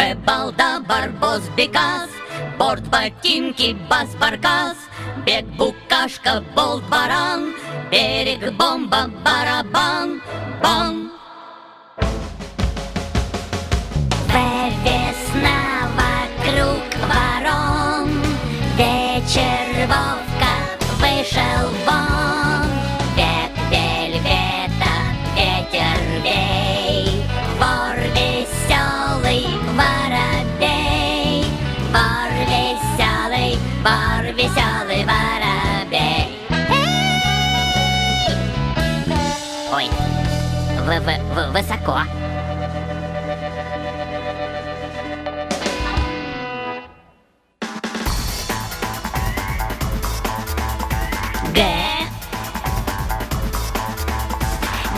Бебалда, барбос, бекас. Борт, ботинки, бас, баркас. Бег, букашка, болт, баран. Берег, бомба, барабан. Бам! В -в высоко Г.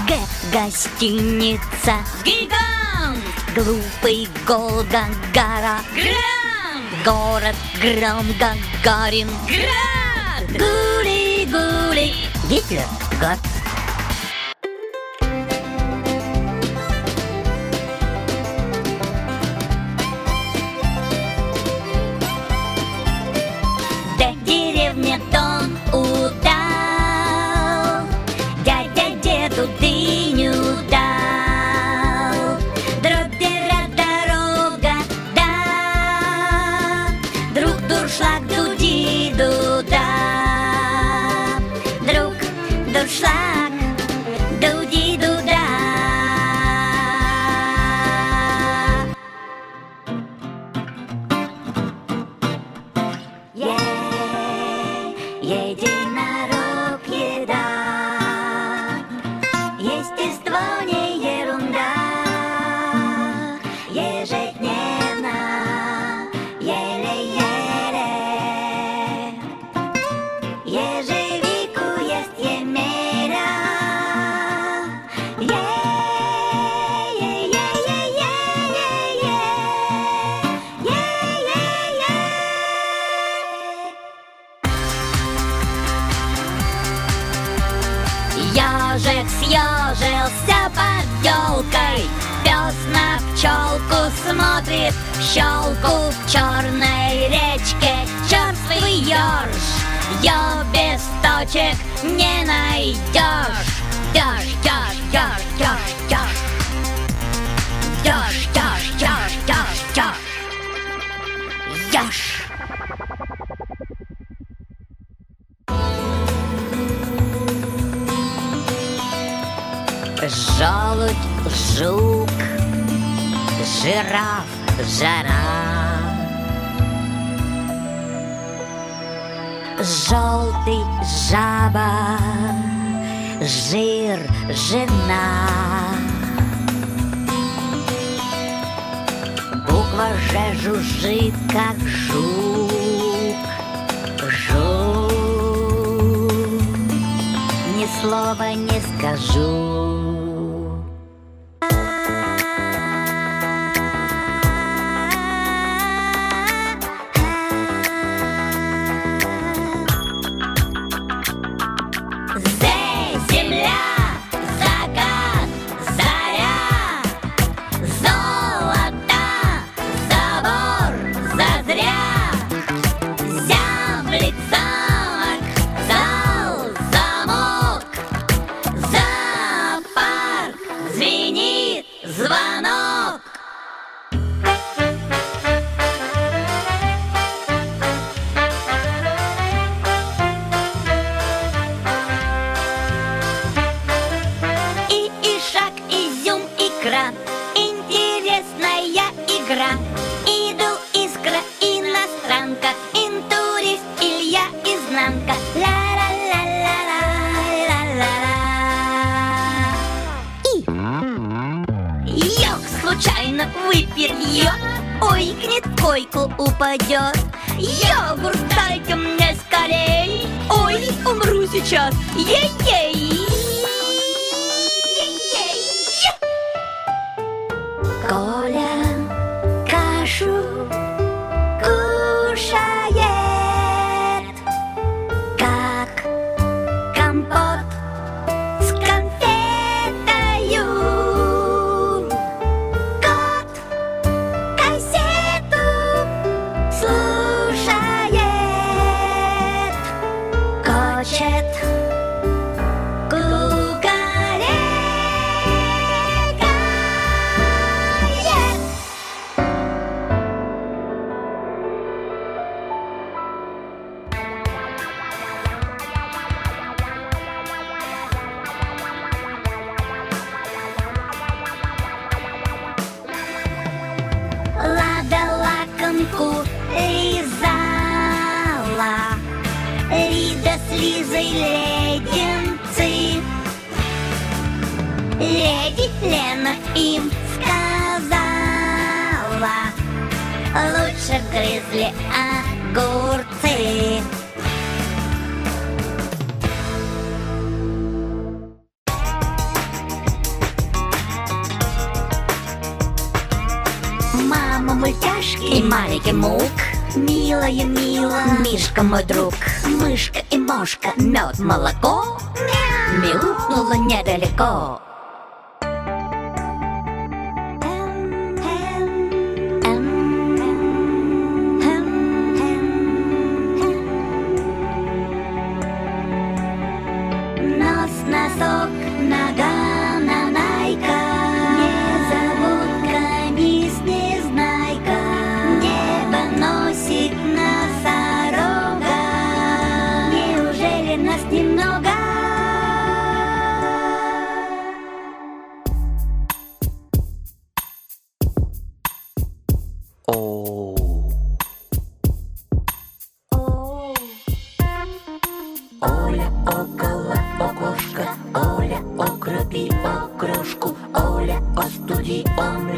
Г. Гостиница. Гигант. Глупый Голган гора. Грант. Город Гром Гагарин. Град. Гули-гули. Гитлер. Год. Ежик съежился под елкой Пес на пчелку смотрит щелку В черной речке черствый еж Ее без точек не найдешь Еж, еж, еж, еж, еж Еж, еж, еж, еж, еж Еж Желудь, жук, жираф, жара Желтый жаба, жир, жена. Буква Ж жужжит, как жук, жук. Ни слова не скажу маленький мук. Милая, мила, Мишка мой друг. Мышка и мошка, мед, молоко. Мяукнула недалеко. Нос, носок, нога,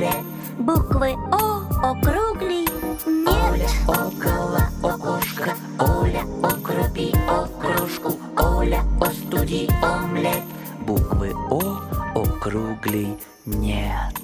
омлет. Буквы О округлей нет около окошка, Оля окропи окрошку, Оля остуди омлет. Буквы О округлей нет.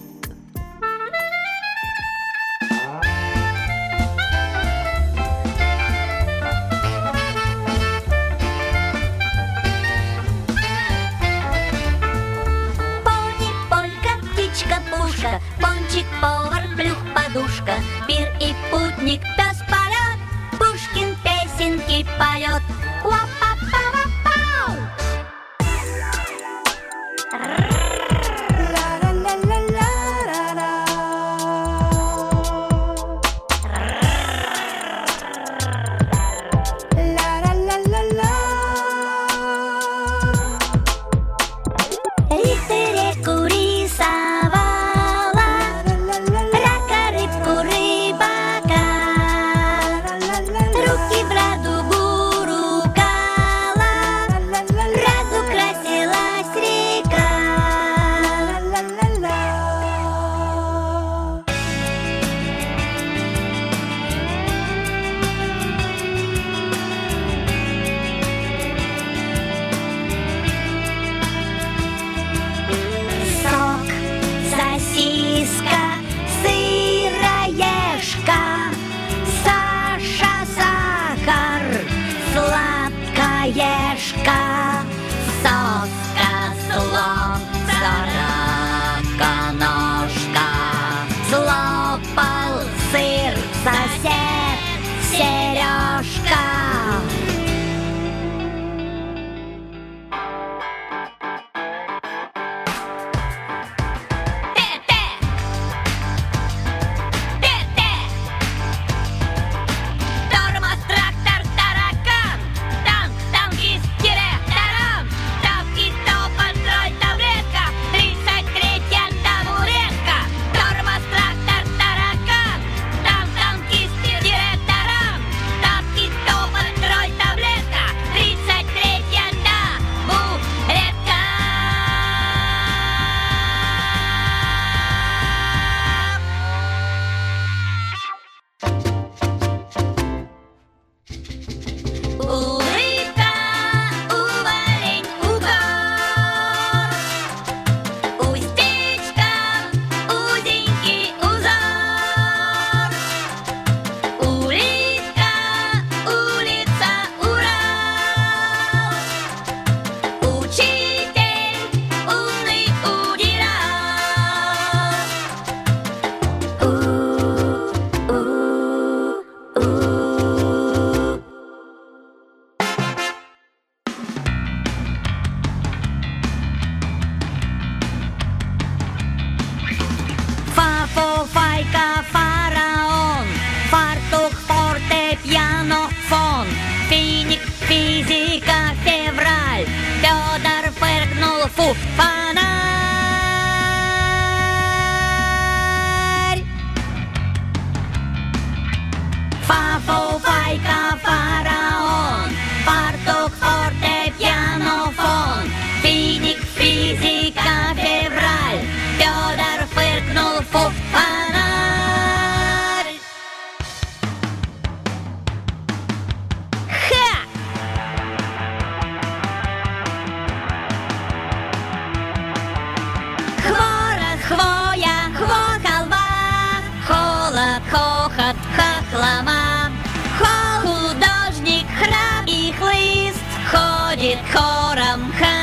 ходит хором хоккеист.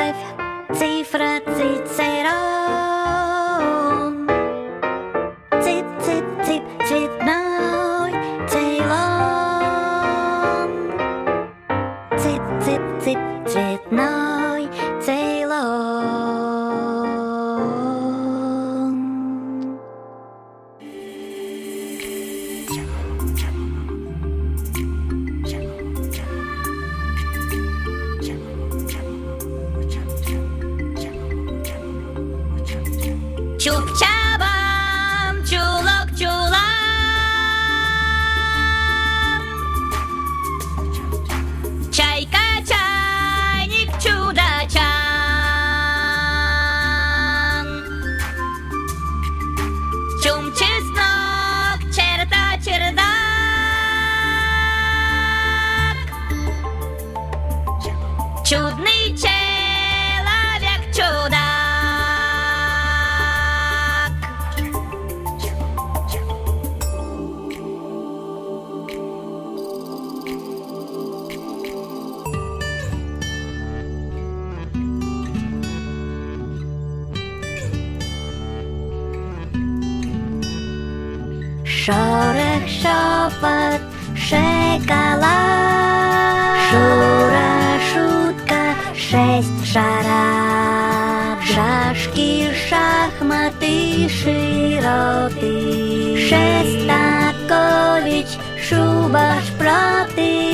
Life, цифра. Шорох, шепот, шоколад Шура, шутка, шесть шаров Шашки, шахматы, широты Шестакович, шуба, шпроты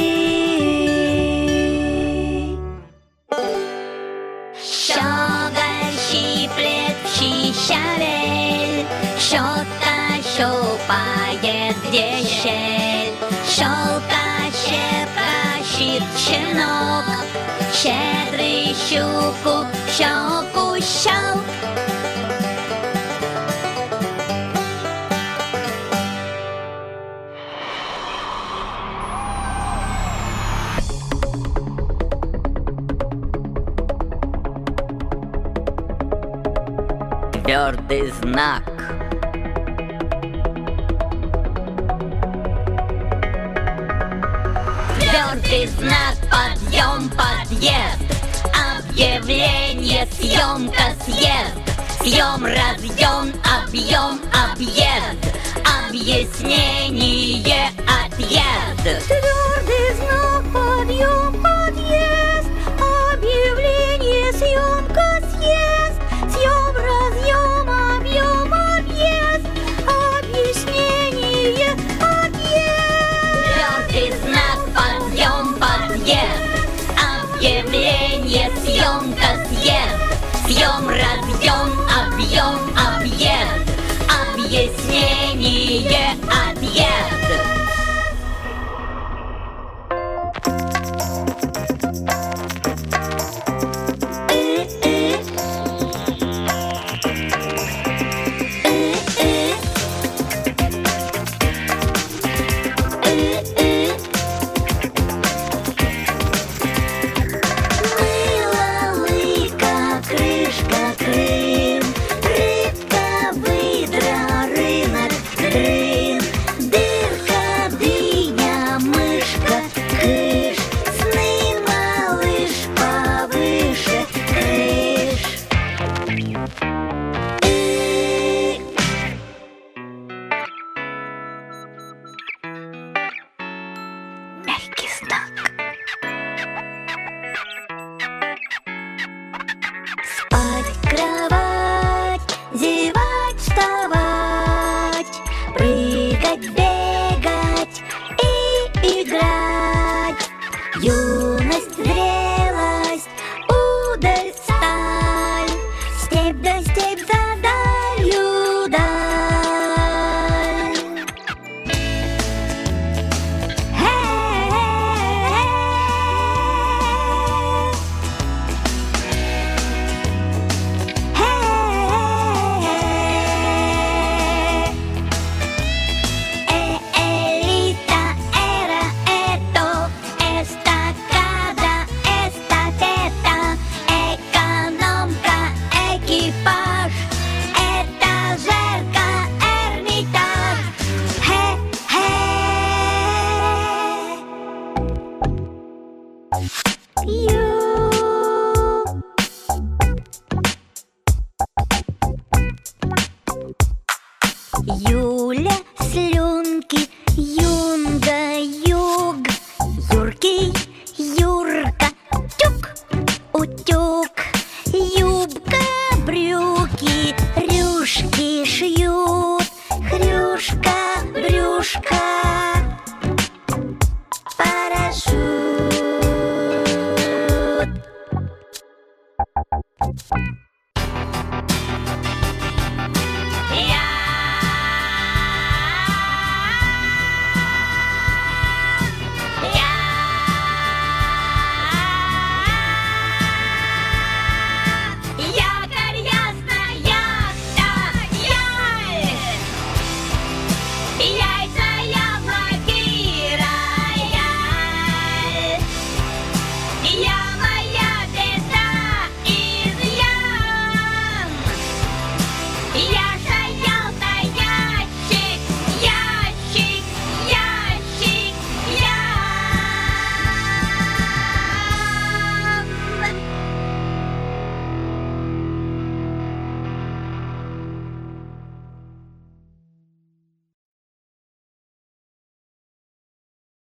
щупает где щель, Щелка, щепка, щенок, Щедрый щуку, в щеку щелк. Твердый знак. Твердый знак, подъем, подъезд. Объявление, съемка, съезд. Съем, разъем, объем, объезд. Объяснение, отъезд. Твердый знак, подъем, подъезд. Объявление, съемка,